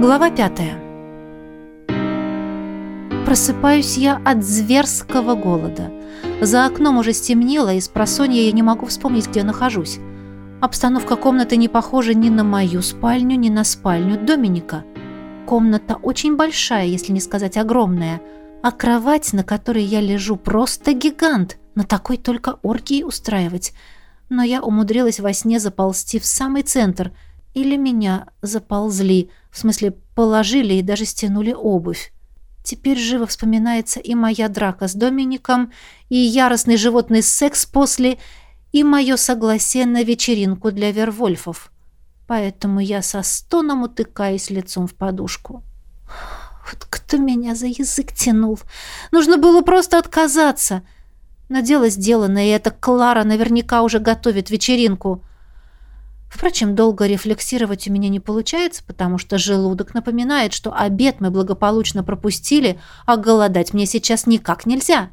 Глава пятая. Просыпаюсь я от зверского голода. За окном уже стемнело, и с просонья я не могу вспомнить, где нахожусь. Обстановка комнаты не похожа ни на мою спальню, ни на спальню Доминика. Комната очень большая, если не сказать огромная, а кровать, на которой я лежу, просто гигант. На такой только оргии устраивать. Но я умудрилась во сне заползти в самый центр. Или меня заползли, в смысле положили и даже стянули обувь. Теперь живо вспоминается и моя драка с Домиником, и яростный животный секс после, и мое согласие на вечеринку для Вервольфов. Поэтому я со стоном утыкаюсь лицом в подушку. Вот кто меня за язык тянул? Нужно было просто отказаться. Но дело сделано, и эта Клара наверняка уже готовит вечеринку. Впрочем, долго рефлексировать у меня не получается, потому что желудок напоминает, что обед мы благополучно пропустили, а голодать мне сейчас никак нельзя.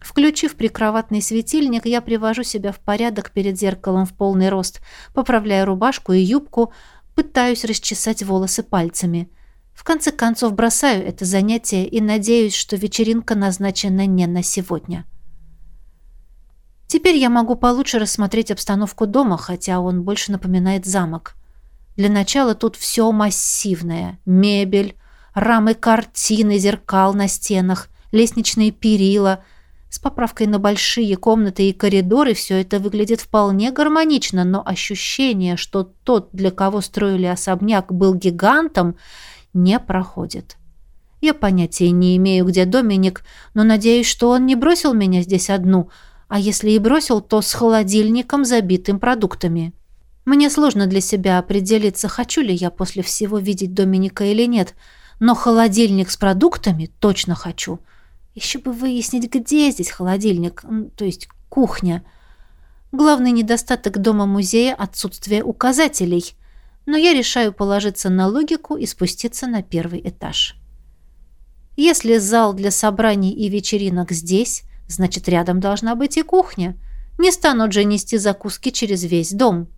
Включив прикроватный светильник, я привожу себя в порядок перед зеркалом в полный рост, поправляю рубашку и юбку, пытаюсь расчесать волосы пальцами. В конце концов бросаю это занятие и надеюсь, что вечеринка назначена не на сегодня. Теперь я могу получше рассмотреть обстановку дома, хотя он больше напоминает замок. Для начала тут все массивное. Мебель, рамы картины, зеркал на стенах, лестничные перила. С поправкой на большие комнаты и коридоры все это выглядит вполне гармонично, но ощущение, что тот, для кого строили особняк, был гигантом, не проходит. Я понятия не имею, где Доминик, но надеюсь, что он не бросил меня здесь одну – а если и бросил, то с холодильником, забитым продуктами. Мне сложно для себя определиться, хочу ли я после всего видеть Доминика или нет, но холодильник с продуктами точно хочу. Еще бы выяснить, где здесь холодильник, то есть кухня. Главный недостаток дома-музея – отсутствие указателей. Но я решаю положиться на логику и спуститься на первый этаж. Если зал для собраний и вечеринок здесь, Значит, рядом должна быть и кухня. Не станут же нести закуски через весь дом.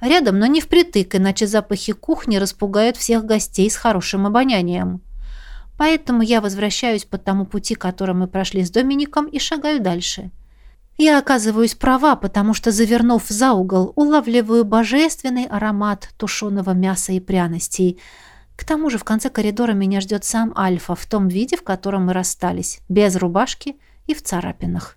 Рядом, но не впритык, иначе запахи кухни распугают всех гостей с хорошим обонянием. Поэтому я возвращаюсь по тому пути, которым мы прошли с Домиником, и шагаю дальше. Я оказываюсь права, потому что, завернув за угол, улавливаю божественный аромат тушеного мяса и пряностей. К тому же в конце коридора меня ждет сам Альфа в том виде, в котором мы расстались, без рубашки – и в царапинах.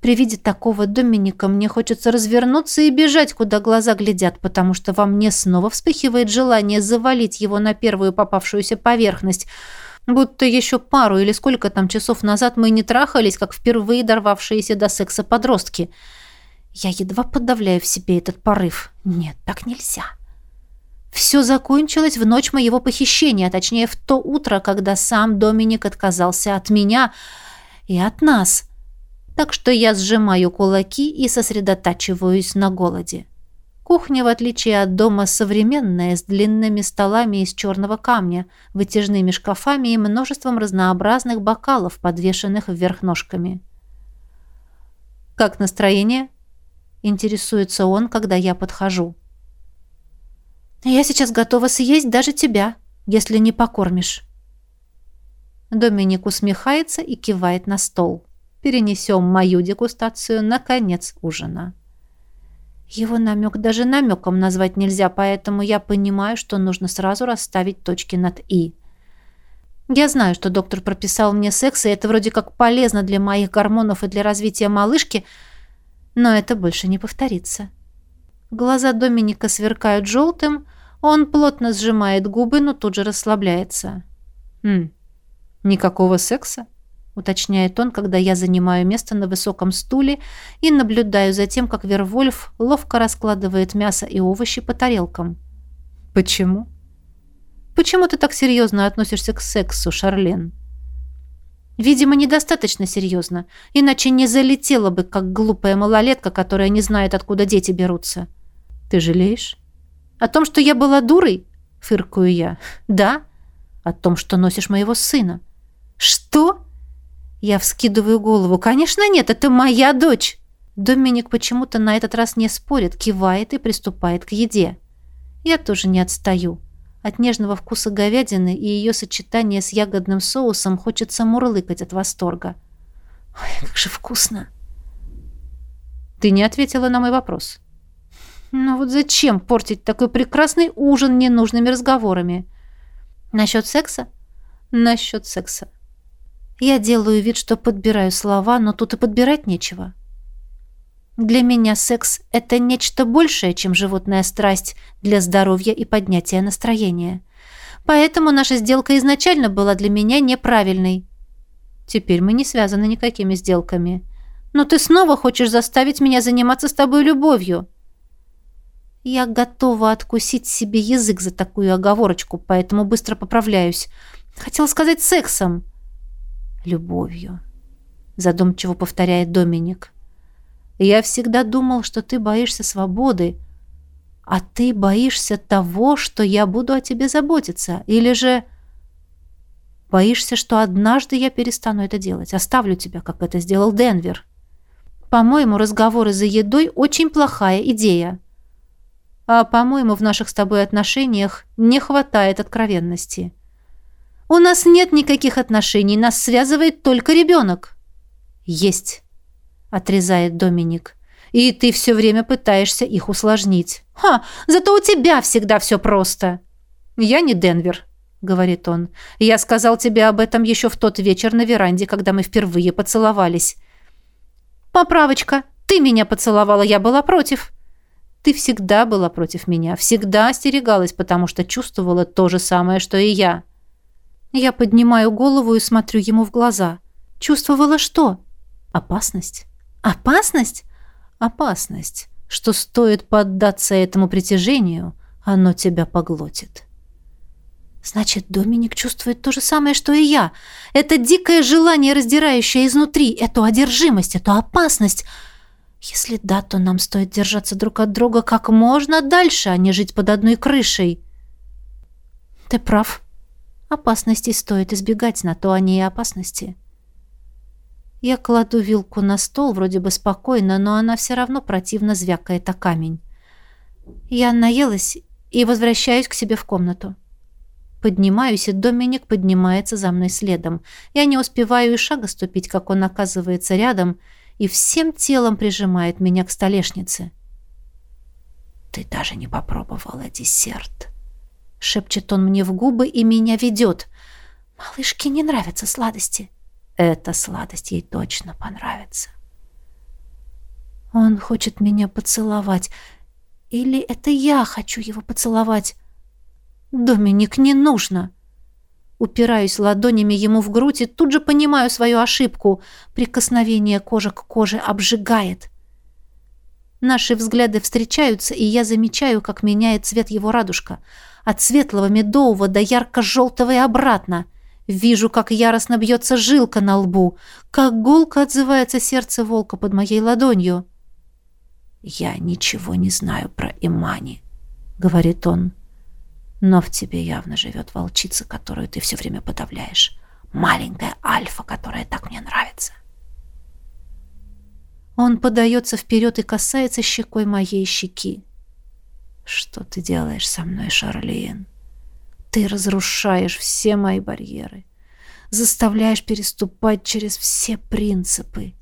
При виде такого Доминика мне хочется развернуться и бежать, куда глаза глядят, потому что во мне снова вспыхивает желание завалить его на первую попавшуюся поверхность, будто еще пару или сколько там часов назад мы не трахались, как впервые дорвавшиеся до секса подростки. Я едва подавляю в себе этот порыв. Нет, так нельзя. Все закончилось в ночь моего похищения, а точнее в то утро, когда сам Доминик отказался от меня — и от нас. Так что я сжимаю кулаки и сосредотачиваюсь на голоде. Кухня, в отличие от дома, современная, с длинными столами из черного камня, вытяжными шкафами и множеством разнообразных бокалов, подвешенных вверх ножками. «Как настроение?» – интересуется он, когда я подхожу. «Я сейчас готова съесть даже тебя, если не покормишь». Доминик усмехается и кивает на стол. Перенесем мою дегустацию на конец ужина. Его намек даже намеком назвать нельзя, поэтому я понимаю, что нужно сразу расставить точки над «и». Я знаю, что доктор прописал мне секс, и это вроде как полезно для моих гормонов и для развития малышки, но это больше не повторится. Глаза Доминика сверкают желтым, он плотно сжимает губы, но тут же расслабляется. «Хм, «Никакого секса?» — уточняет он, когда я занимаю место на высоком стуле и наблюдаю за тем, как Вервольф ловко раскладывает мясо и овощи по тарелкам. «Почему?» «Почему ты так серьезно относишься к сексу, Шарлен?» «Видимо, недостаточно серьезно, иначе не залетела бы, как глупая малолетка, которая не знает, откуда дети берутся». «Ты жалеешь?» «О том, что я была дурой?» — фыркаю я. «Да, о том, что носишь моего сына». «Что?» Я вскидываю голову. «Конечно нет, это моя дочь!» Доминик почему-то на этот раз не спорит, кивает и приступает к еде. Я тоже не отстаю. От нежного вкуса говядины и ее сочетания с ягодным соусом хочется мурлыкать от восторга. Ой, как же вкусно! Ты не ответила на мой вопрос. Ну вот зачем портить такой прекрасный ужин ненужными разговорами? Насчет секса? Насчет секса. Я делаю вид, что подбираю слова, но тут и подбирать нечего. Для меня секс – это нечто большее, чем животная страсть для здоровья и поднятия настроения. Поэтому наша сделка изначально была для меня неправильной. Теперь мы не связаны никакими сделками. Но ты снова хочешь заставить меня заниматься с тобой любовью. Я готова откусить себе язык за такую оговорочку, поэтому быстро поправляюсь. Хотела сказать сексом. Любовью. Задумчиво повторяет Доминик. Я всегда думал, что ты боишься свободы, а ты боишься того, что я буду о тебе заботиться, или же боишься, что однажды я перестану это делать, оставлю тебя, как это сделал Денвер. По-моему, разговоры за едой очень плохая идея. А, по-моему, в наших с тобой отношениях не хватает откровенности. У нас нет никаких отношений, нас связывает только ребенок. Есть отрезает Доминик. И ты все время пытаешься их усложнить. Ха, зато у тебя всегда все просто. Я не Денвер, говорит он. Я сказал тебе об этом еще в тот вечер на веранде, когда мы впервые поцеловались. Поправочка. Ты меня поцеловала, я была против. Ты всегда была против меня, всегда остерегалась, потому что чувствовала то же самое, что и я. Я поднимаю голову и смотрю ему в глаза. Чувствовала что? Опасность. Опасность? Опасность, что стоит поддаться этому притяжению, оно тебя поглотит. Значит, Доминик чувствует то же самое, что и я. Это дикое желание, раздирающее изнутри, эту одержимость, эту опасность. Если да, то нам стоит держаться друг от друга как можно дальше, а не жить под одной крышей. Ты прав. Опасностей стоит избегать, на то они и опасности. Я кладу вилку на стол, вроде бы спокойно, но она все равно противно звякает о камень. Я наелась и возвращаюсь к себе в комнату. Поднимаюсь, и Доминик поднимается за мной следом. Я не успеваю и шага ступить, как он оказывается рядом, и всем телом прижимает меня к столешнице. «Ты даже не попробовала десерт», — шепчет он мне в губы и меня ведет. «Малышке не нравятся сладости». Эта сладость ей точно понравится. Он хочет меня поцеловать. Или это я хочу его поцеловать? Доминик, не нужно. Упираюсь ладонями ему в грудь и тут же понимаю свою ошибку. Прикосновение кожи к коже обжигает. Наши взгляды встречаются, и я замечаю, как меняет цвет его радужка. От светлого медового до ярко-желтого и обратно — Вижу, как яростно бьется жилка на лбу, как гулко отзывается сердце волка под моей ладонью. «Я ничего не знаю про Имани», — говорит он. «Но в тебе явно живет волчица, которую ты все время подавляешь. Маленькая альфа, которая так мне нравится». Он подается вперед и касается щекой моей щеки. «Что ты делаешь со мной, Шарлиен?» Ты разрушаешь все мои барьеры, заставляешь переступать через все принципы.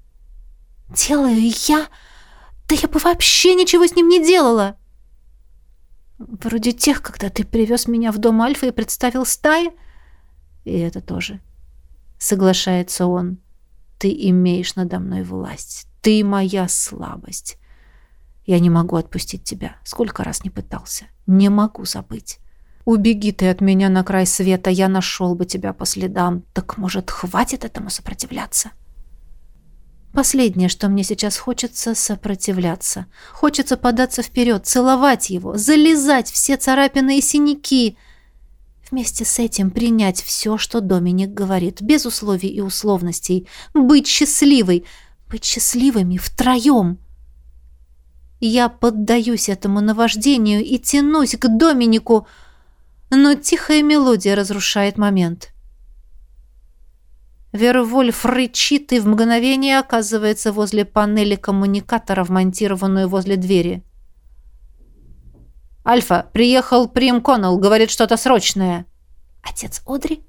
Делаю я? Да я бы вообще ничего с ним не делала. Вроде тех, когда ты привез меня в дом Альфа и представил стае. И это тоже. Соглашается он. Ты имеешь надо мной власть. Ты моя слабость. Я не могу отпустить тебя. Сколько раз не пытался. Не могу забыть. Убеги ты от меня на край света, я нашел бы тебя по следам. Так, может, хватит этому сопротивляться? Последнее, что мне сейчас хочется, сопротивляться. Хочется податься вперед, целовать его, залезать все царапины и синяки. Вместе с этим принять все, что Доминик говорит, без условий и условностей. Быть счастливой, быть счастливыми втроем. Я поддаюсь этому наваждению и тянусь к Доминику, но тихая мелодия разрушает момент. Вервольф рычит и в мгновение оказывается возле панели коммуникатора, вмонтированную возле двери. «Альфа, приехал Прим Коннелл, говорит что-то срочное». «Отец Одри?»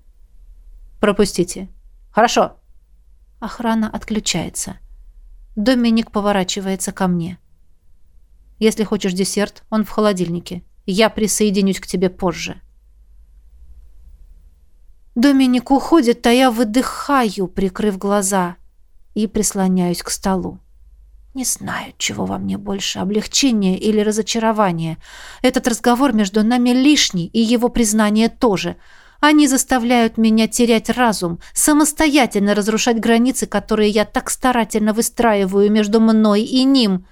«Пропустите». «Хорошо». Охрана отключается. Доминик поворачивается ко мне. «Если хочешь десерт, он в холодильнике. Я присоединюсь к тебе позже». Доминик уходит, а я выдыхаю, прикрыв глаза, и прислоняюсь к столу. Не знаю, чего во мне больше, облегчение или разочарование. Этот разговор между нами лишний, и его признание тоже. Они заставляют меня терять разум, самостоятельно разрушать границы, которые я так старательно выстраиваю между мной и ним.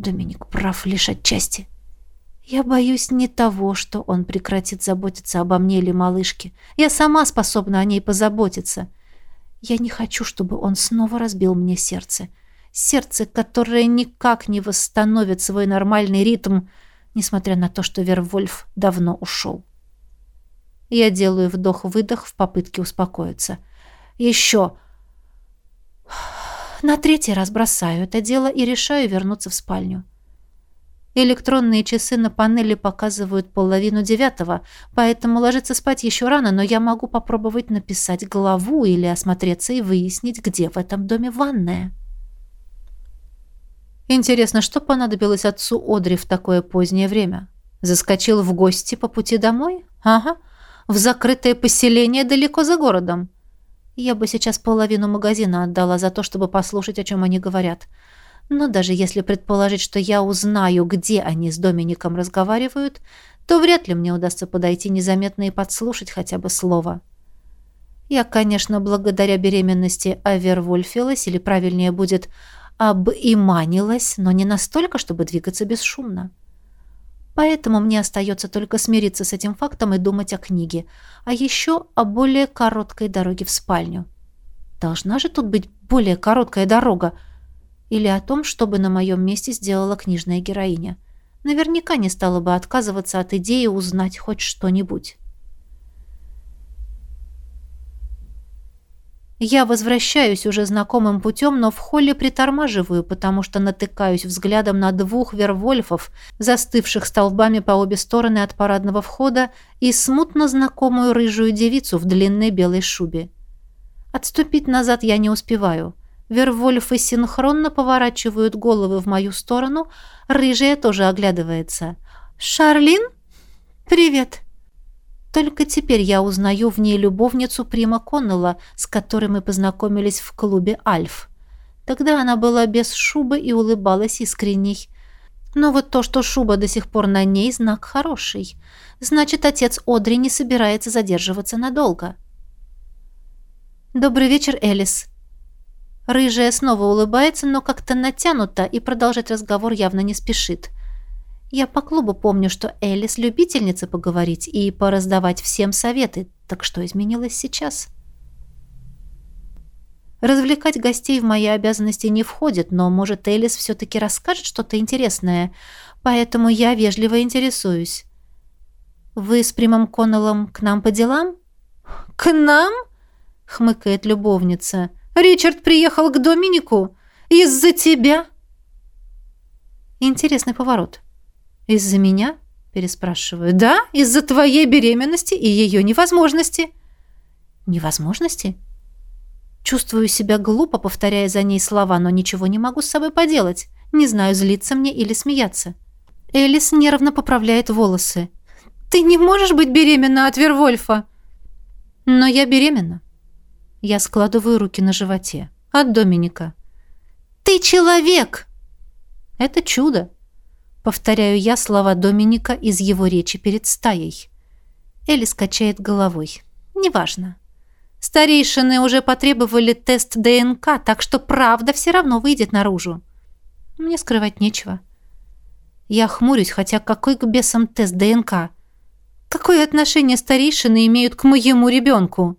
Доминик прав лишь отчасти. Я боюсь не того, что он прекратит заботиться обо мне или малышке. Я сама способна о ней позаботиться. Я не хочу, чтобы он снова разбил мне сердце. — Сердце, которое никак не восстановит свой нормальный ритм, несмотря на то, что Вервольф давно ушел. Я делаю вдох-выдох в попытке успокоиться. Еще. На третий раз бросаю это дело и решаю вернуться в спальню. Электронные часы на панели показывают половину девятого, поэтому ложиться спать еще рано, но я могу попробовать написать главу или осмотреться и выяснить, где в этом доме ванная. Интересно, что понадобилось отцу Одри в такое позднее время? Заскочил в гости по пути домой? Ага, в закрытое поселение далеко за городом. Я бы сейчас половину магазина отдала за то, чтобы послушать, о чем они говорят. Но даже если предположить, что я узнаю, где они с Домиником разговаривают, то вряд ли мне удастся подойти незаметно и подслушать хотя бы слово. Я, конечно, благодаря беременности овервольфилась, или правильнее будет обиманилась, но не настолько, чтобы двигаться бесшумно. Поэтому мне остается только смириться с этим фактом и думать о книге, а еще о более короткой дороге в спальню. Должна же тут быть более короткая дорога. Или о том, чтобы на моем месте сделала книжная героиня. Наверняка не стала бы отказываться от идеи узнать хоть что-нибудь. Я возвращаюсь уже знакомым путем, но в холле притормаживаю, потому что натыкаюсь взглядом на двух вервольфов, застывших столбами по обе стороны от парадного входа, и смутно знакомую рыжую девицу в длинной белой шубе. Отступить назад я не успеваю. Вервольфы синхронно поворачивают головы в мою сторону, рыжая тоже оглядывается. «Шарлин? Привет!» Только теперь я узнаю в ней любовницу Прима Коннелла, с которой мы познакомились в клубе «Альф». Тогда она была без шубы и улыбалась искренней. Но вот то, что шуба до сих пор на ней, знак хороший. Значит, отец Одри не собирается задерживаться надолго. «Добрый вечер, Элис». Рыжая снова улыбается, но как-то натянута и продолжать разговор явно не спешит. Я по клубу помню, что Элис любительница поговорить и пораздавать всем советы. Так что изменилось сейчас? Развлекать гостей в мои обязанности не входит, но, может, Элис все-таки расскажет что-то интересное, поэтому я вежливо интересуюсь. «Вы с Примом Коннеллом к нам по делам?» «К нам?» — хмыкает любовница. «Ричард приехал к Доминику? Из-за тебя?» Интересный поворот. «Из-за меня?» – переспрашиваю. «Да, из-за твоей беременности и ее невозможности». «Невозможности?» Чувствую себя глупо, повторяя за ней слова, но ничего не могу с собой поделать. Не знаю, злиться мне или смеяться. Элис нервно поправляет волосы. «Ты не можешь быть беременна от Вервольфа!» «Но я беременна». Я складываю руки на животе. От Доминика. «Ты человек!» «Это чудо!» Повторяю я слова Доминика из его речи перед стаей. Элли скачает головой. «Неважно. Старейшины уже потребовали тест ДНК, так что правда все равно выйдет наружу. Мне скрывать нечего. Я хмурюсь, хотя какой к бесам тест ДНК? Какое отношение старейшины имеют к моему ребенку?»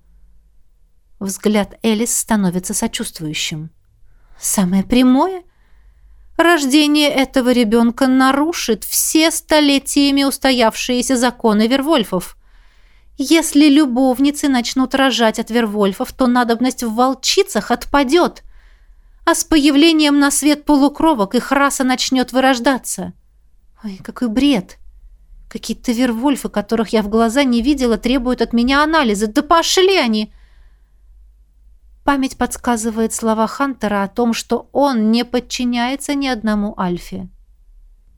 Взгляд Элис становится сочувствующим. «Самое прямое Рождение этого ребенка нарушит все столетиями устоявшиеся законы Вервольфов. Если любовницы начнут рожать от Вервольфов, то надобность в волчицах отпадет. А с появлением на свет полукровок их раса начнет вырождаться. Ой, какой бред! Какие-то вервольфы, которых я в глаза не видела, требуют от меня анализа. Да пошли они! Память подсказывает слова Хантера о том, что он не подчиняется ни одному Альфе.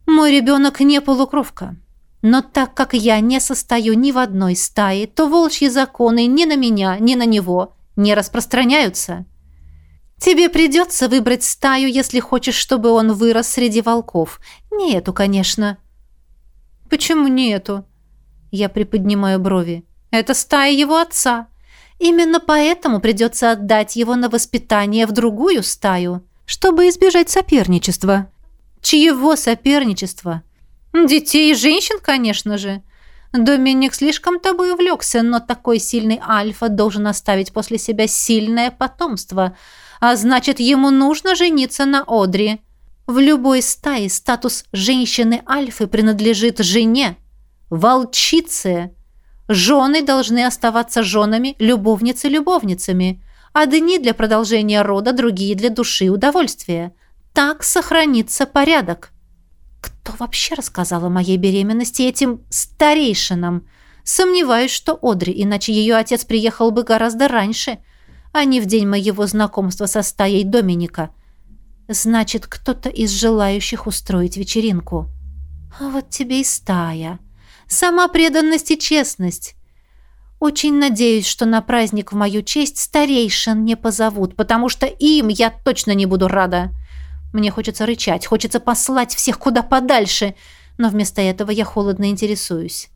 Мой ребенок не полукровка. Но так как я не состою ни в одной стае, то волчьи законы ни на меня, ни на него не распространяются. Тебе придется выбрать стаю, если хочешь, чтобы он вырос среди волков. Не эту, конечно. Почему не эту? Я приподнимаю брови. Это стая его отца. Именно поэтому придется отдать его на воспитание в другую стаю, чтобы избежать соперничества. Чьего соперничества? Детей и женщин, конечно же. Доминик слишком тобой увлекся, но такой сильный альфа должен оставить после себя сильное потомство – а значит, ему нужно жениться на Одри. В любой стае статус женщины-альфы принадлежит жене, волчице. Жены должны оставаться женами, любовницы любовницами. Одни для продолжения рода, другие для души и удовольствия. Так сохранится порядок. Кто вообще рассказал о моей беременности этим старейшинам? Сомневаюсь, что Одри, иначе ее отец приехал бы гораздо раньше – а не в день моего знакомства со стаей Доминика. Значит, кто-то из желающих устроить вечеринку. А вот тебе и стая. Сама преданность и честность. Очень надеюсь, что на праздник в мою честь старейшин не позовут, потому что им я точно не буду рада. Мне хочется рычать, хочется послать всех куда подальше, но вместо этого я холодно интересуюсь.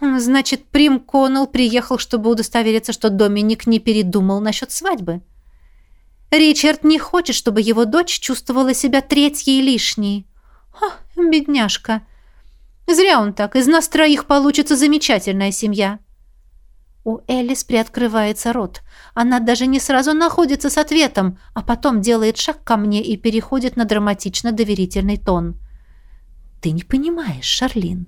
Значит, Прим Коннелл приехал, чтобы удостовериться, что Доминик не передумал насчет свадьбы. Ричард не хочет, чтобы его дочь чувствовала себя третьей лишней. Ха, бедняжка. Зря он так. Из нас троих получится замечательная семья. У Элис приоткрывается рот. Она даже не сразу находится с ответом, а потом делает шаг ко мне и переходит на драматично-доверительный тон. «Ты не понимаешь, Шарлин.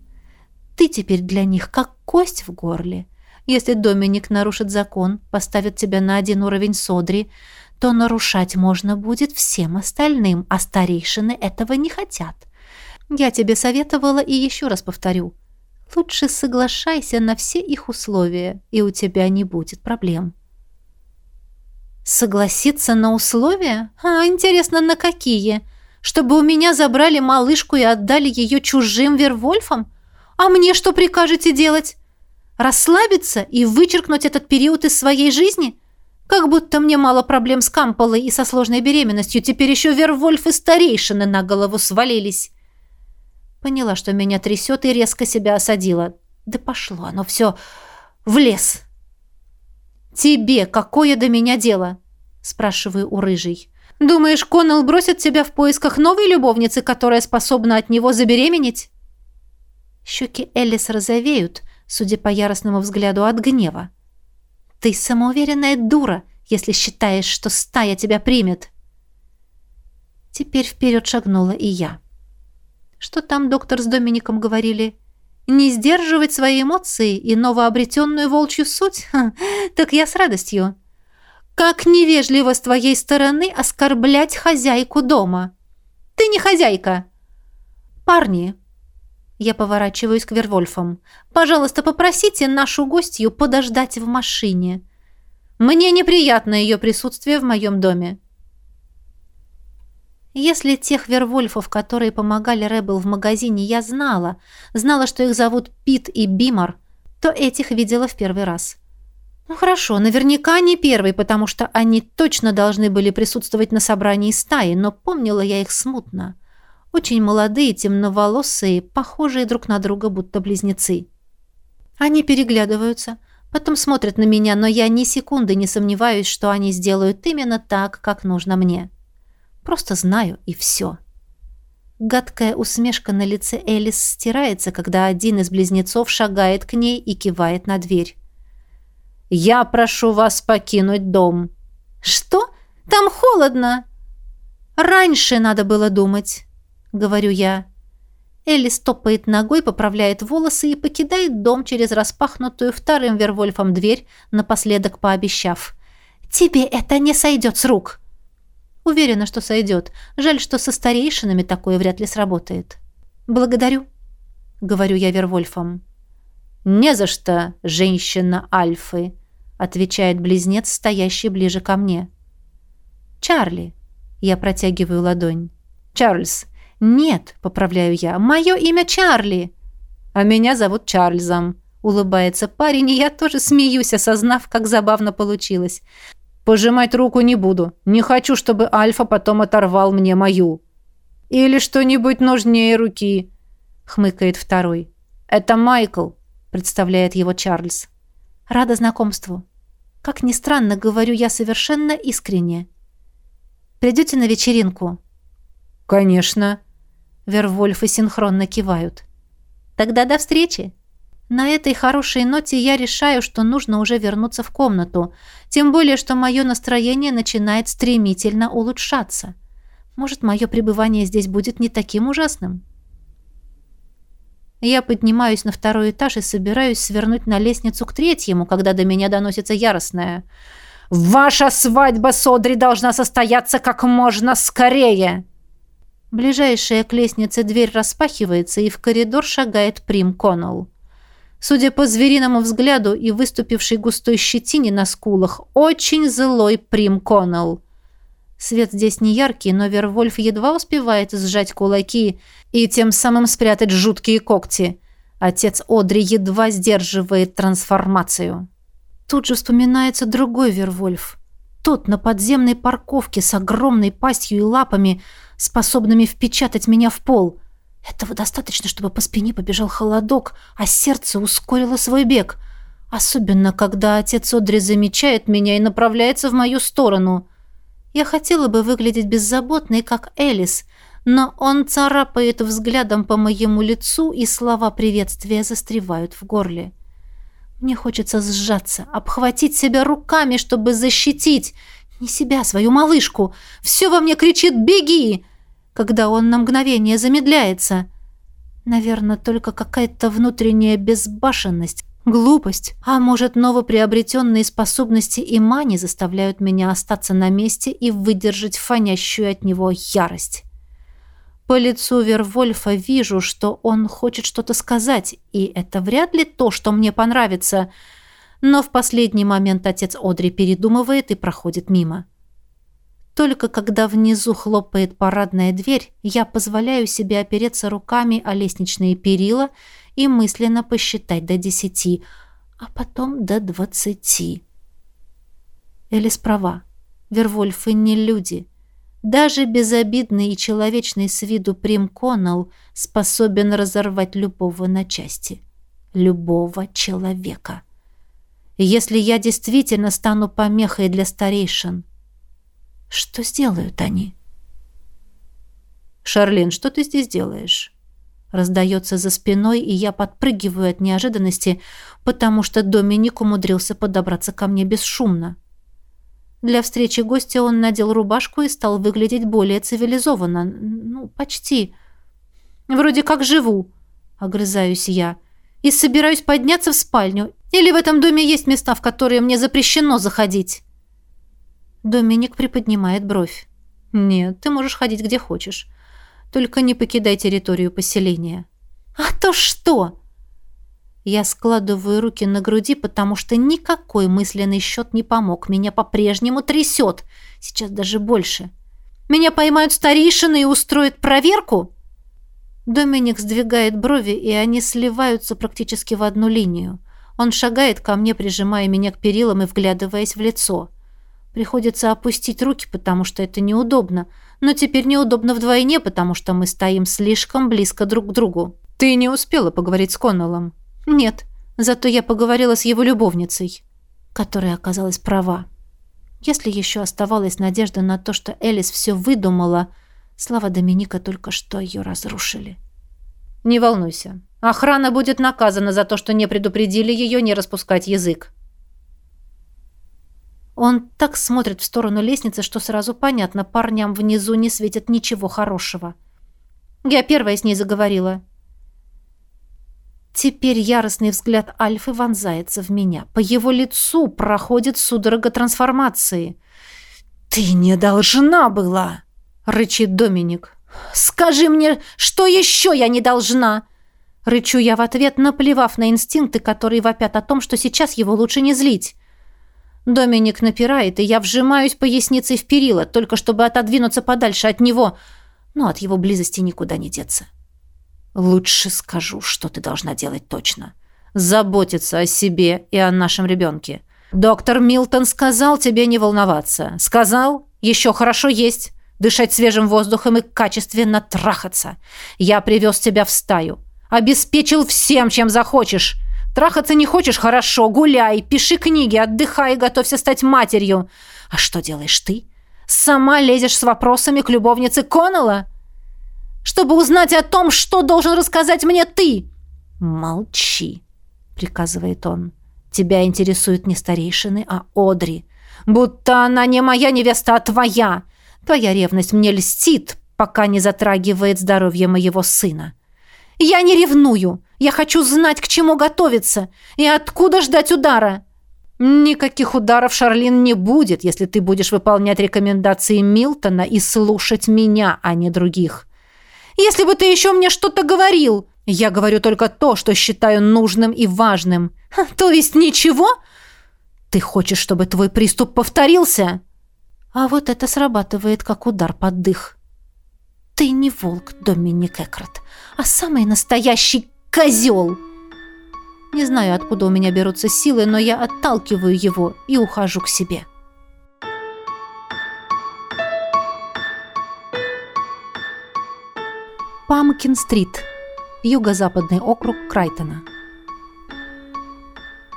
Ты теперь для них как кость в горле. Если Доминик нарушит закон, поставит тебя на один уровень Содри, то нарушать можно будет всем остальным, а старейшины этого не хотят. Я тебе советовала и еще раз повторю. Лучше соглашайся на все их условия, и у тебя не будет проблем. Согласиться на условия? А, интересно, на какие? Чтобы у меня забрали малышку и отдали ее чужим вервольфам? А мне что прикажете делать? Расслабиться и вычеркнуть этот период из своей жизни? Как будто мне мало проблем с Камполой и со сложной беременностью, теперь еще Вервольф и старейшины на голову свалились. Поняла, что меня трясет, и резко себя осадила. Да пошло оно все в лес. «Тебе какое до меня дело?» – спрашиваю у рыжей. «Думаешь, Коннелл бросит тебя в поисках новой любовницы, которая способна от него забеременеть?» Щеки Элис розовеют, судя по яростному взгляду от гнева. «Ты самоуверенная дура, если считаешь, что стая тебя примет!» Теперь вперед шагнула и я. Что там доктор с Домиником говорили? Не сдерживать свои эмоции и новообретенную волчью суть? Ха, так я с радостью. Как невежливо с твоей стороны оскорблять хозяйку дома. Ты не хозяйка. Парни, я поворачиваюсь к Вервольфам. «Пожалуйста, попросите нашу гостью подождать в машине. Мне неприятно ее присутствие в моем доме». Если тех Вервольфов, которые помогали Рэббл в магазине, я знала, знала, что их зовут Пит и Бимар, то этих видела в первый раз. Ну хорошо, наверняка не первый, потому что они точно должны были присутствовать на собрании стаи, но помнила я их смутно. Очень молодые, темноволосые, похожие друг на друга, будто близнецы. Они переглядываются, потом смотрят на меня, но я ни секунды не сомневаюсь, что они сделают именно так, как нужно мне. Просто знаю, и все. Гадкая усмешка на лице Элис стирается, когда один из близнецов шагает к ней и кивает на дверь. «Я прошу вас покинуть дом». «Что? Там холодно!» «Раньше надо было думать». — говорю я. Элли стопает ногой, поправляет волосы и покидает дом через распахнутую вторым Вервольфом дверь, напоследок пообещав. «Тебе это не сойдет с рук!» Уверена, что сойдет. Жаль, что со старейшинами такое вряд ли сработает. «Благодарю», — говорю я Вервольфом. «Не за что, женщина Альфы», — отвечает близнец, стоящий ближе ко мне. «Чарли», — я протягиваю ладонь. «Чарльз». «Нет», — поправляю я, — «мое имя Чарли». «А меня зовут Чарльзом», — улыбается парень, и я тоже смеюсь, осознав, как забавно получилось. «Пожимать руку не буду. Не хочу, чтобы Альфа потом оторвал мне мою». «Или что-нибудь нужнее руки», — хмыкает второй. «Это Майкл», — представляет его Чарльз. «Рада знакомству. Как ни странно, говорю я совершенно искренне. Придете на вечеринку?» «Конечно». Вервольфы синхронно кивают. «Тогда до встречи!» На этой хорошей ноте я решаю, что нужно уже вернуться в комнату, тем более, что мое настроение начинает стремительно улучшаться. Может, мое пребывание здесь будет не таким ужасным? Я поднимаюсь на второй этаж и собираюсь свернуть на лестницу к третьему, когда до меня доносится яростное. «Ваша свадьба с Одри должна состояться как можно скорее!» Ближайшая к лестнице дверь распахивается, и в коридор шагает Прим Коннелл. Судя по звериному взгляду и выступившей густой щетине на скулах, очень злой Прим Коннелл. Свет здесь не яркий, но Вервольф едва успевает сжать кулаки и тем самым спрятать жуткие когти. Отец Одри едва сдерживает трансформацию. Тут же вспоминается другой Вервольф. Тот на подземной парковке с огромной пастью и лапами, способными впечатать меня в пол. Этого достаточно, чтобы по спине побежал холодок, а сердце ускорило свой бег. Особенно, когда отец Одри замечает меня и направляется в мою сторону. Я хотела бы выглядеть беззаботной, как Элис, но он царапает взглядом по моему лицу, и слова приветствия застревают в горле. Мне хочется сжаться, обхватить себя руками, чтобы защитить. Не себя, свою малышку. Все во мне кричит «Беги!», когда он на мгновение замедляется. Наверное, только какая-то внутренняя безбашенность, Глупость, а может, новоприобретенные способности и мани заставляют меня остаться на месте и выдержать фонящую от него ярость. По лицу Вервольфа вижу, что он хочет что-то сказать, и это вряд ли то, что мне понравится. Но в последний момент отец Одри передумывает и проходит мимо. Только когда внизу хлопает парадная дверь, я позволяю себе опереться руками о лестничные перила и мысленно посчитать до десяти, а потом до двадцати. Элис права. Вервольфы не люди. Даже безобидный и человечный с виду Прим Коннелл способен разорвать любого на части. Любого человека. Если я действительно стану помехой для старейшин, что сделают они? «Шарлин, что ты здесь делаешь?» Раздается за спиной, и я подпрыгиваю от неожиданности, потому что Доминик умудрился подобраться ко мне бесшумно. Для встречи гостя он надел рубашку и стал выглядеть более цивилизованно. Ну, почти. «Вроде как живу», — огрызаюсь я, — «и собираюсь подняться в спальню. Или в этом доме есть места, в которые мне запрещено заходить?» Доминик приподнимает бровь. «Нет, ты можешь ходить где хочешь. Только не покидай территорию поселения». «А то что?» Я складываю руки на груди, потому что никакой мысленный счет не помог. Меня по-прежнему трясет. Сейчас даже больше. Меня поймают старейшины и устроят проверку? Доминик сдвигает брови, и они сливаются практически в одну линию. Он шагает ко мне, прижимая меня к перилам и вглядываясь в лицо. Приходится опустить руки, потому что это неудобно. Но теперь неудобно вдвойне, потому что мы стоим слишком близко друг к другу. Ты не успела поговорить с Коннеллом? Нет, зато я поговорила с его любовницей, которая оказалась права. Если еще оставалась надежда на то, что Элис все выдумала, слава Доминика только что ее разрушили. Не волнуйся. Охрана будет наказана за то, что не предупредили ее не распускать язык. Он так смотрит в сторону лестницы, что сразу понятно, парням внизу не светит ничего хорошего. Я первая с ней заговорила. Теперь яростный взгляд Альфы вонзается в меня. По его лицу проходит судорога трансформации. «Ты не должна была!» — рычит Доминик. «Скажи мне, что еще я не должна?» Рычу я в ответ, наплевав на инстинкты, которые вопят о том, что сейчас его лучше не злить. Доминик напирает, и я вжимаюсь поясницей в перила, только чтобы отодвинуться подальше от него, но от его близости никуда не деться. Лучше скажу, что ты должна делать точно. Заботиться о себе и о нашем ребенке. Доктор Милтон сказал тебе не волноваться. Сказал, еще хорошо есть, дышать свежим воздухом и качественно трахаться. Я привез тебя в стаю. Обеспечил всем, чем захочешь. Трахаться не хочешь? Хорошо, гуляй, пиши книги, отдыхай готовься стать матерью. А что делаешь ты? Сама лезешь с вопросами к любовнице Коннелла? Чтобы узнать о том, что должен рассказать мне ты. Молчи, приказывает он. Тебя интересуют не старейшины, а Одри. Будто она не моя невеста, а твоя. Твоя ревность мне льстит, пока не затрагивает здоровье моего сына. Я не ревную. Я хочу знать, к чему готовиться и откуда ждать удара. Никаких ударов, Шарлин, не будет, если ты будешь выполнять рекомендации Милтона и слушать меня, а не других. Если бы ты еще мне что-то говорил, я говорю только то, что считаю нужным и важным. То есть ничего? Ты хочешь, чтобы твой приступ повторился? А вот это срабатывает как удар под дых. Ты не волк, Доминик Экрат, а самый настоящий козел. Не знаю, откуда у меня берутся силы, но я отталкиваю его и ухожу к себе. Памкин-стрит, юго-западный округ Крайтона.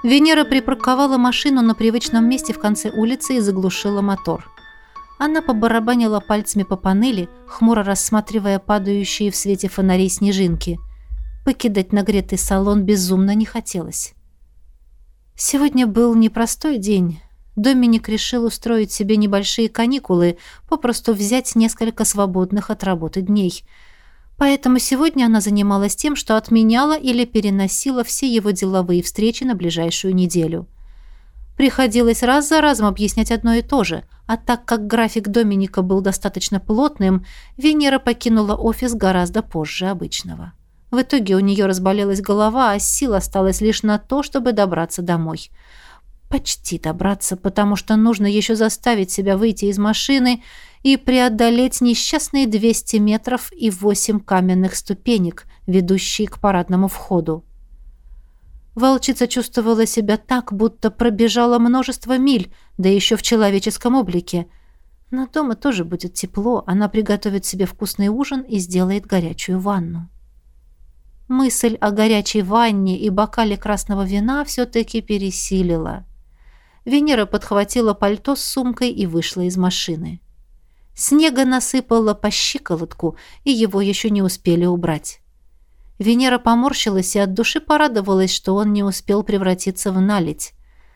Венера припарковала машину на привычном месте в конце улицы и заглушила мотор. Она побарабанила пальцами по панели, хмуро рассматривая падающие в свете фонарей снежинки. Покидать нагретый салон безумно не хотелось. Сегодня был непростой день. Доминик решил устроить себе небольшие каникулы, попросту взять несколько свободных от работы дней. Поэтому сегодня она занималась тем, что отменяла или переносила все его деловые встречи на ближайшую неделю. Приходилось раз за разом объяснять одно и то же, а так как график Доминика был достаточно плотным, Венера покинула офис гораздо позже обычного. В итоге у нее разболелась голова, а сил осталось лишь на то, чтобы добраться домой. Почти добраться, потому что нужно еще заставить себя выйти из машины и преодолеть несчастные 200 метров и 8 каменных ступенек, ведущие к парадному входу. Волчица чувствовала себя так, будто пробежала множество миль, да еще в человеческом облике. Но дома тоже будет тепло, она приготовит себе вкусный ужин и сделает горячую ванну. Мысль о горячей ванне и бокале красного вина все-таки пересилила. Венера подхватила пальто с сумкой и вышла из машины. Снега насыпало по щиколотку, и его еще не успели убрать. Венера поморщилась и от души порадовалась, что он не успел превратиться в наледь.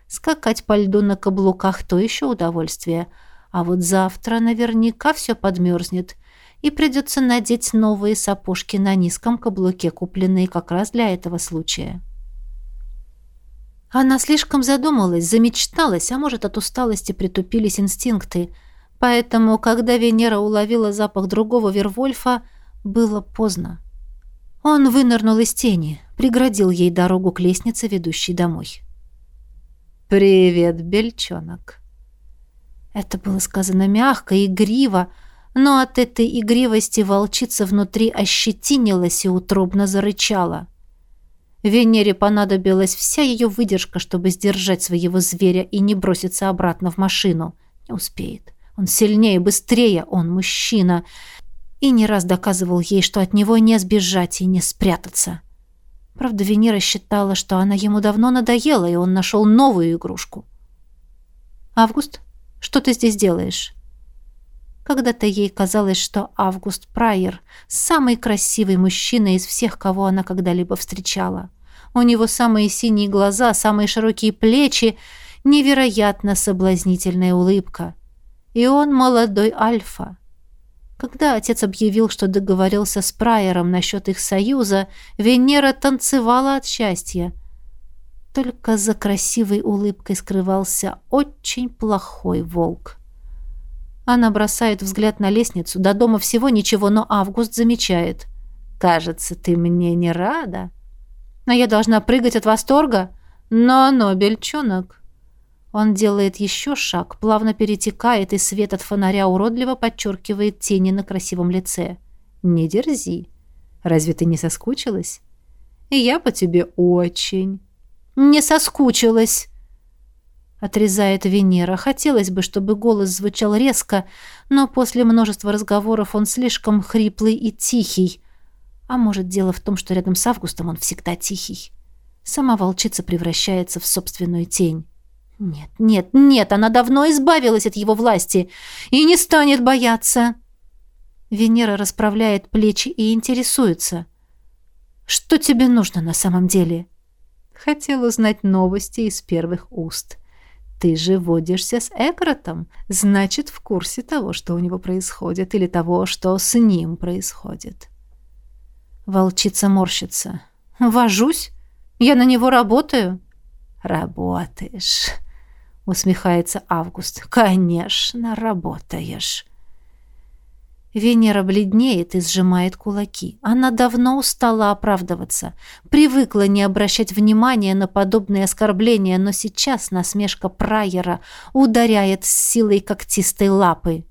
Скакать по льду на каблуках – то еще удовольствие. А вот завтра наверняка все подмерзнет, и придется надеть новые сапожки на низком каблуке, купленные как раз для этого случая. Она слишком задумалась, замечталась, а может, от усталости притупились инстинкты. Поэтому, когда Венера уловила запах другого Вервольфа, было поздно. Он вынырнул из тени, преградил ей дорогу к лестнице, ведущей домой. «Привет, бельчонок!» Это было сказано мягко, игриво, но от этой игривости волчица внутри ощетинилась и утробно зарычала. Венере понадобилась вся ее выдержка, чтобы сдержать своего зверя и не броситься обратно в машину. Не успеет. Он сильнее, быстрее, он мужчина — и не раз доказывал ей, что от него не сбежать и не спрятаться. Правда, Венера считала, что она ему давно надоела, и он нашел новую игрушку. «Август, что ты здесь делаешь?» Когда-то ей казалось, что Август Прайер – самый красивый мужчина из всех, кого она когда-либо встречала. У него самые синие глаза, самые широкие плечи, невероятно соблазнительная улыбка. И он молодой альфа. Когда отец объявил, что договорился с Прайером насчет их союза, Венера танцевала от счастья. Только за красивой улыбкой скрывался очень плохой волк. Она бросает взгляд на лестницу. До дома всего ничего, но Август замечает. «Кажется, ты мне не рада. Но я должна прыгать от восторга? Но-но, бельчонок. Он делает еще шаг, плавно перетекает, и свет от фонаря уродливо подчеркивает тени на красивом лице. Не дерзи. Разве ты не соскучилась? Я по тебе очень. Не соскучилась. Отрезает Венера. Хотелось бы, чтобы голос звучал резко, но после множества разговоров он слишком хриплый и тихий. А может, дело в том, что рядом с Августом он всегда тихий. Сама волчица превращается в собственную тень. Нет, нет, нет, она давно избавилась от его власти и не станет бояться. Венера расправляет плечи и интересуется. «Что тебе нужно на самом деле?» Хотел узнать новости из первых уст. «Ты же водишься с Экротом, значит, в курсе того, что у него происходит, или того, что с ним происходит». Волчица морщится. «Вожусь? Я на него работаю?» «Работаешь», — усмехается Август. «Конечно, работаешь». Венера бледнеет и сжимает кулаки. Она давно устала оправдываться. Привыкла не обращать внимания на подобные оскорбления, но сейчас насмешка Прайера ударяет с силой когтистой лапы.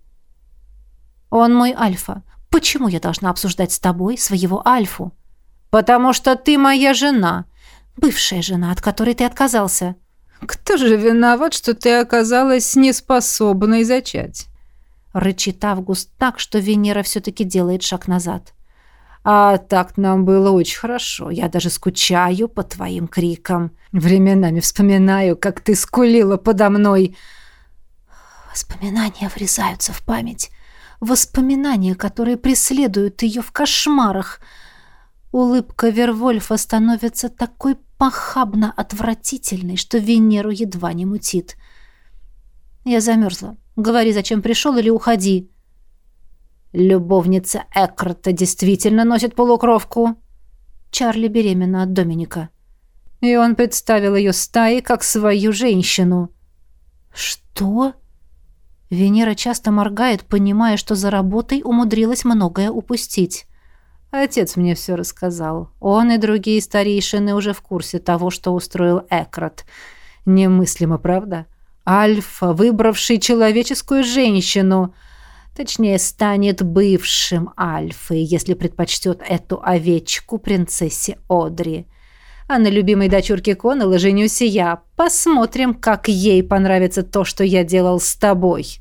«Он мой Альфа. Почему я должна обсуждать с тобой своего Альфу?» «Потому что ты моя жена. Бывшая жена, от которой ты отказался». «Кто же виноват, что ты оказалась неспособной зачать?» Рычит Август так, что Венера все-таки делает шаг назад. «А так нам было очень хорошо. Я даже скучаю по твоим крикам. Временами вспоминаю, как ты скулила подо мной». Воспоминания врезаются в память. Воспоминания, которые преследуют ее в кошмарах. Улыбка Вервольфа становится такой похабно отвратительной, что Венеру едва не мутит. Я замерзла. Говори, зачем пришел, или уходи. Любовница Экрота действительно носит полукровку. Чарли беременна от Доминика. И он представил ее стаи как свою женщину. Что? Венера часто моргает, понимая, что за работой умудрилась многое упустить. Отец мне все рассказал. Он и другие старейшины уже в курсе того, что устроил Экрот. Немыслимо, правда? — Альфа, выбравший человеческую женщину, точнее, станет бывшим Альфой, если предпочтет эту овечку принцессе Одри. А на любимой дочурке Коннелла женюсь я. Посмотрим, как ей понравится то, что я делал с тобой».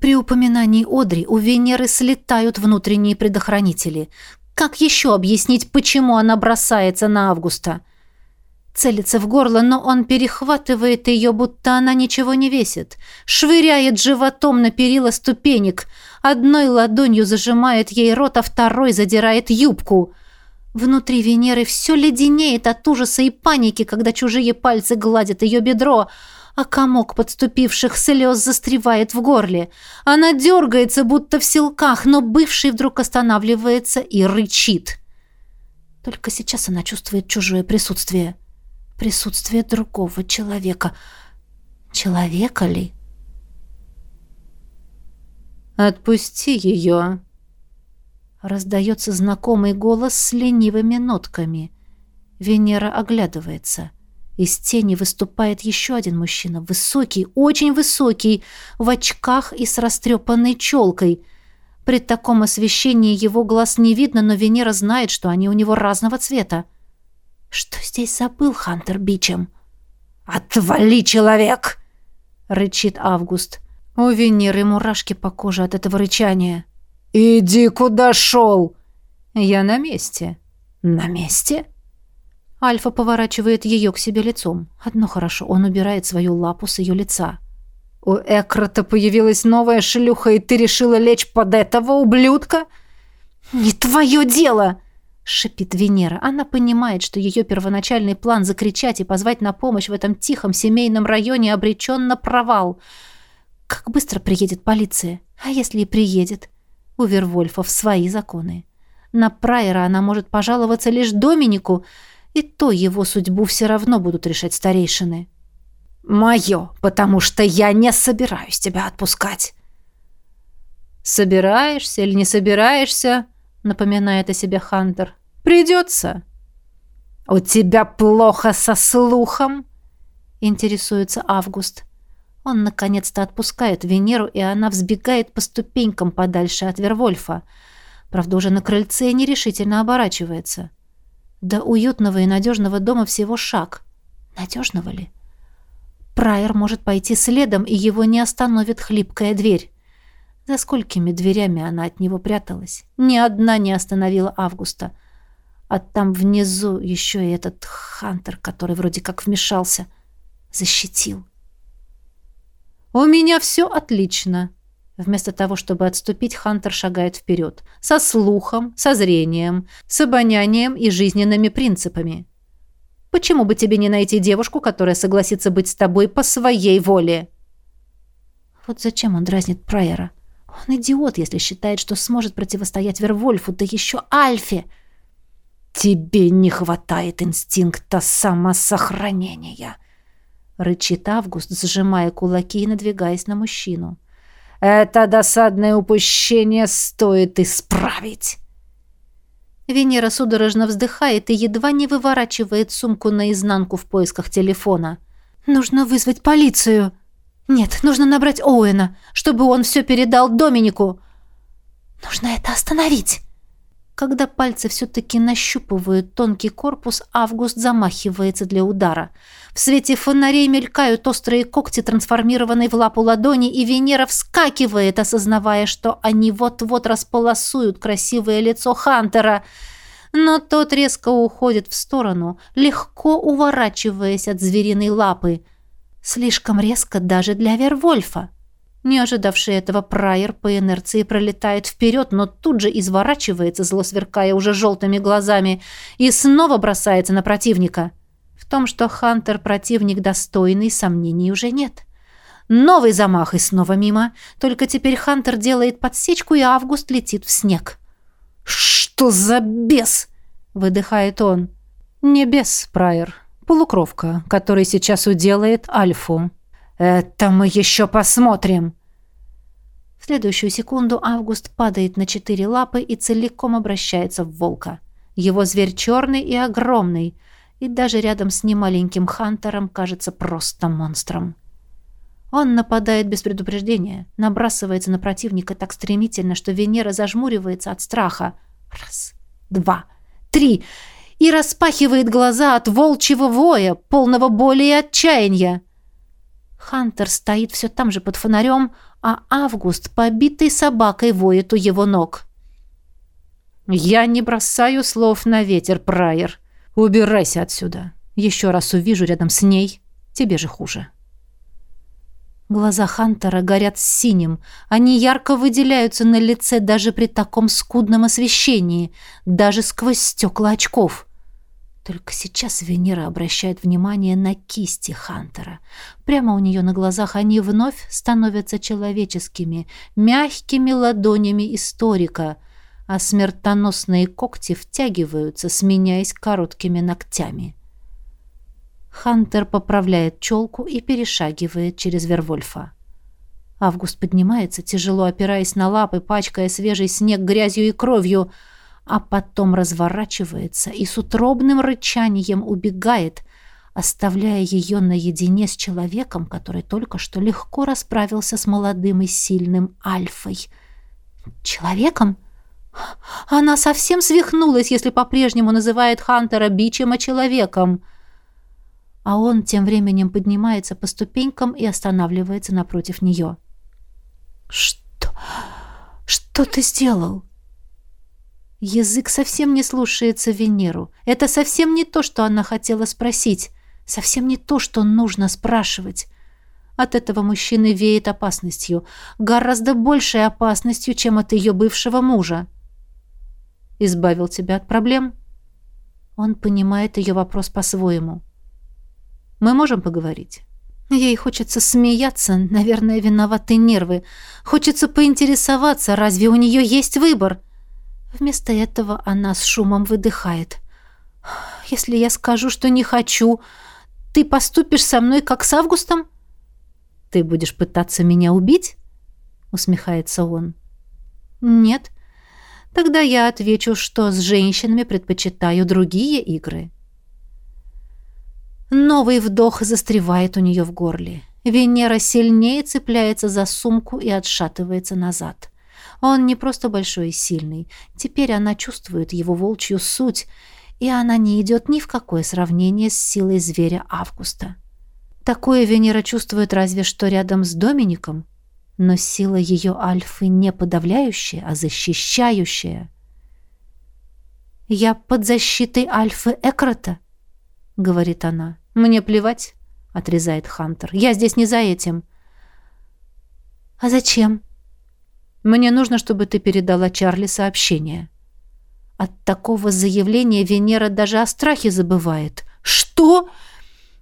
При упоминании Одри у Венеры слетают внутренние предохранители. Как еще объяснить, почему она бросается на Августа? целится в горло, но он перехватывает ее, будто она ничего не весит, швыряет животом на перила ступенек, одной ладонью зажимает ей рот, а второй задирает юбку. Внутри Венеры все леденеет от ужаса и паники, когда чужие пальцы гладят ее бедро, а комок подступивших слез застревает в горле. Она дергается, будто в силках, но бывший вдруг останавливается и рычит. Только сейчас она чувствует чужое присутствие. — присутствие другого человека. Человека ли? «Отпусти ее!» Раздается знакомый голос с ленивыми нотками. Венера оглядывается. Из тени выступает еще один мужчина. Высокий, очень высокий, в очках и с растрепанной челкой. При таком освещении его глаз не видно, но Венера знает, что они у него разного цвета. Что здесь забыл Хантер Бичем? «Отвали, человек!» — рычит Август. У Венеры мурашки по коже от этого рычания. «Иди, куда шел!» «Я на месте». «На месте?» Альфа поворачивает ее к себе лицом. Одно хорошо, он убирает свою лапу с ее лица. «У Экрота появилась новая шлюха, и ты решила лечь под этого ублюдка?» «Не твое дело!» шипит Венера. Она понимает, что ее первоначальный план закричать и позвать на помощь в этом тихом семейном районе обречен на провал. Как быстро приедет полиция? А если и приедет? У Вервольфов свои законы. На Прайера она может пожаловаться лишь Доминику, и то его судьбу все равно будут решать старейшины. «Мое, потому что я не собираюсь тебя отпускать». «Собираешься или не собираешься?» напоминает о себе Хантер. Придется. «У тебя плохо со слухом?» — интересуется Август. Он наконец-то отпускает Венеру, и она взбегает по ступенькам подальше от Вервольфа. Правда, уже на крыльце нерешительно оборачивается. До уютного и надежного дома всего шаг. Надежного ли? Прайер может пойти следом, и его не остановит хлипкая дверь. За сколькими дверями она от него пряталась? Ни одна не остановила Августа. А там внизу еще и этот Хантер, который вроде как вмешался. Защитил. «У меня все отлично». Вместо того, чтобы отступить, Хантер шагает вперед. Со слухом, со зрением, с обонянием и жизненными принципами. Почему бы тебе не найти девушку, которая согласится быть с тобой по своей воле? Вот зачем он дразнит Прайера? Он идиот, если считает, что сможет противостоять Вервольфу, да еще Альфе. Тебе не хватает инстинкта самосохранения, рычит Август, сжимая кулаки и надвигаясь на мужчину. Это досадное упущение стоит исправить. Венера судорожно вздыхает и едва не выворачивает сумку наизнанку в поисках телефона. «Нужно вызвать полицию!» «Нет, нужно набрать Оуэна, чтобы он все передал Доминику!» «Нужно это остановить!» Когда пальцы все-таки нащупывают тонкий корпус, Август замахивается для удара. В свете фонарей мелькают острые когти, трансформированные в лапу ладони, и Венера вскакивает, осознавая, что они вот-вот располосуют красивое лицо Хантера. Но тот резко уходит в сторону, легко уворачиваясь от звериной лапы. Слишком резко даже для Вервольфа. Не ожидавший этого прайер по инерции пролетает вперед, но тут же изворачивается, зло сверкая уже желтыми глазами, и снова бросается на противника. В том, что Хантер противник достойный, сомнений уже нет. Новый замах и снова мимо. Только теперь Хантер делает подсечку, и Август летит в снег. «Что за бес?» — выдыхает он. «Не бес, Прайер. Полукровка, который сейчас уделает Альфу». «Это мы еще посмотрим!» Следующую секунду Август падает на четыре лапы и целиком обращается в волка. Его зверь черный и огромный, и даже рядом с немаленьким Хантером кажется просто монстром. Он нападает без предупреждения, набрасывается на противника так стремительно, что Венера зажмуривается от страха. Раз, два, три, и распахивает глаза от волчьего воя, полного боли и отчаяния. Хантер стоит все там же под фонарем, а Август побитой собакой воет у его ног. «Я не бросаю слов на ветер, Прайер. Убирайся отсюда. Еще раз увижу рядом с ней, тебе же хуже». Глаза Хантера горят синим. Они ярко выделяются на лице даже при таком скудном освещении, даже сквозь стекла очков. Только сейчас Венера обращает внимание на кисти Хантера. Прямо у нее на глазах они вновь становятся человеческими, мягкими ладонями историка, а смертоносные когти втягиваются, сменяясь короткими ногтями. Хантер поправляет челку и перешагивает через Вервольфа. Август поднимается, тяжело опираясь на лапы, пачкая свежий снег грязью и кровью — а потом разворачивается и с утробным рычанием убегает, оставляя ее наедине с человеком, который только что легко расправился с молодым и сильным Альфой. Человеком? Она совсем свихнулась, если по-прежнему называет Хантера бичем, а человеком. А он тем временем поднимается по ступенькам и останавливается напротив нее. «Что? Что ты сделал?» Язык совсем не слушается Венеру. Это совсем не то, что она хотела спросить. Совсем не то, что нужно спрашивать. От этого мужчины веет опасностью. Гораздо большей опасностью, чем от ее бывшего мужа. «Избавил тебя от проблем?» Он понимает ее вопрос по-своему. «Мы можем поговорить?» Ей хочется смеяться, наверное, виноваты нервы. Хочется поинтересоваться, разве у нее есть выбор?» Вместо этого она с шумом выдыхает. «Если я скажу, что не хочу, ты поступишь со мной, как с Августом?» «Ты будешь пытаться меня убить?» усмехается он. «Нет. Тогда я отвечу, что с женщинами предпочитаю другие игры». Новый вдох застревает у нее в горле. Венера сильнее цепляется за сумку и отшатывается назад. Он не просто большой и сильный. Теперь она чувствует его волчью суть, и она не идет ни в какое сравнение с силой зверя Августа. Такое Венера чувствует разве что рядом с Домиником, но сила ее альфы не подавляющая, а защищающая. «Я под защитой альфы Экрота», — говорит она. «Мне плевать», — отрезает Хантер. «Я здесь не за этим». «А зачем?» «Мне нужно, чтобы ты передала Чарли сообщение». От такого заявления Венера даже о страхе забывает. «Что?»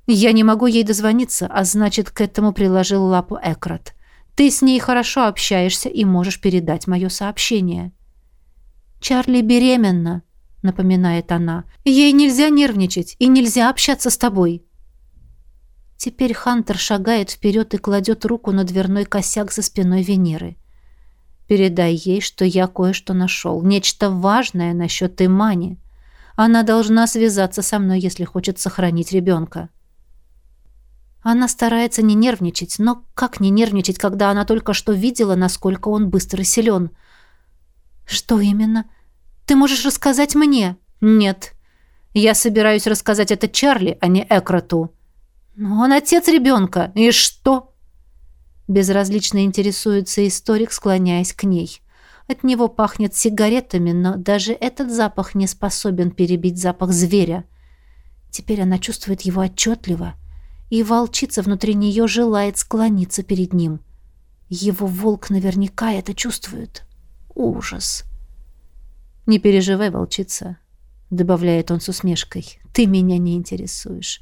«Я не могу ей дозвониться, а значит, к этому приложил лапу Экрат. Ты с ней хорошо общаешься и можешь передать мое сообщение». «Чарли беременна», — напоминает она. «Ей нельзя нервничать и нельзя общаться с тобой». Теперь Хантер шагает вперед и кладет руку на дверной косяк за спиной Венеры. Передай ей, что я кое-что нашел. Нечто важное насчет Имани. Она должна связаться со мной, если хочет сохранить ребенка. Она старается не нервничать, но как не нервничать, когда она только что видела, насколько он быстро силен? Что именно? Ты можешь рассказать мне? Нет. Я собираюсь рассказать это Чарли, а не Экроту. Но он отец ребенка. И что? Безразлично интересуется историк, склоняясь к ней. От него пахнет сигаретами, но даже этот запах не способен перебить запах зверя. Теперь она чувствует его отчетливо, и волчица внутри нее желает склониться перед ним. Его волк наверняка это чувствует. Ужас. «Не переживай, волчица», — добавляет он с усмешкой. «Ты меня не интересуешь.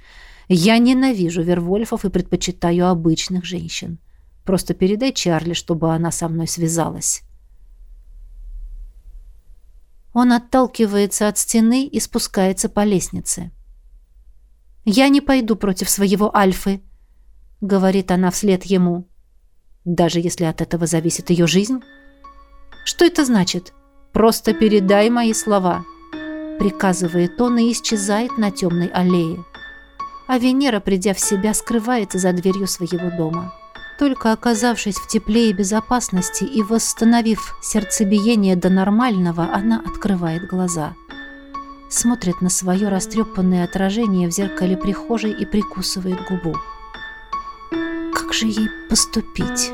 Я ненавижу вервольфов и предпочитаю обычных женщин. Просто передай Чарли, чтобы она со мной связалась. Он отталкивается от стены и спускается по лестнице. «Я не пойду против своего Альфы», — говорит она вслед ему. «Даже если от этого зависит ее жизнь?» «Что это значит?» «Просто передай мои слова», — приказывает он и исчезает на темной аллее. А Венера, придя в себя, скрывается за дверью своего дома. Только оказавшись в тепле и безопасности и восстановив сердцебиение до нормального, она открывает глаза. Смотрит на свое растрепанное отражение в зеркале прихожей и прикусывает губу. Как же ей поступить?